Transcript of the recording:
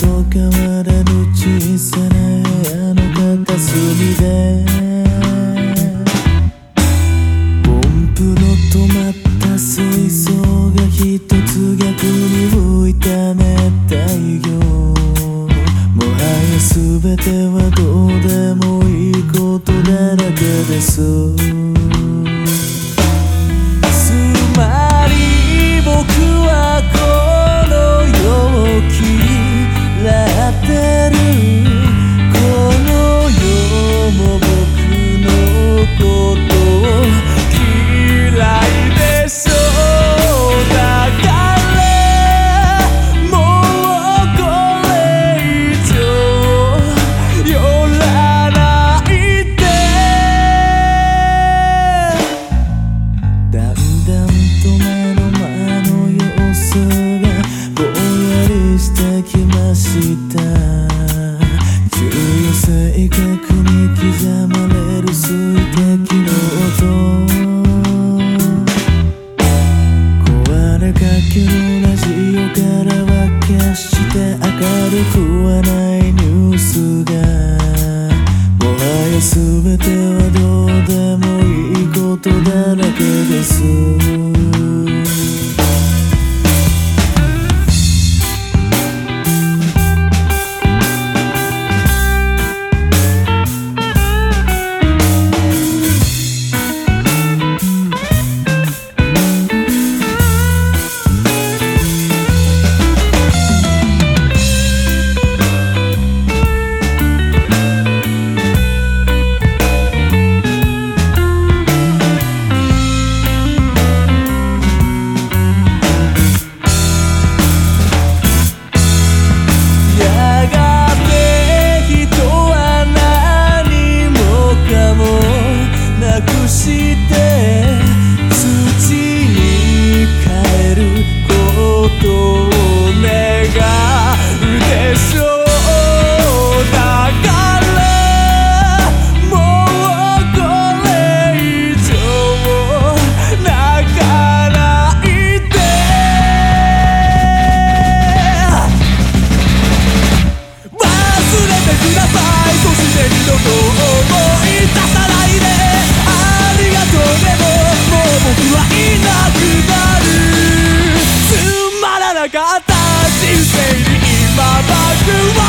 と変わらぬ小さな部屋の片隅で。ポンプの止まった水槽が一つ逆に浮いた熱帯魚もはや全てはどうでもいいことだらけです。つまり僕はこう全てはどうでもいいことだらけです。ください。そして二度と思い出さないで。ありがとうでももう僕はいなくなる。つまらなかった人生に今僕は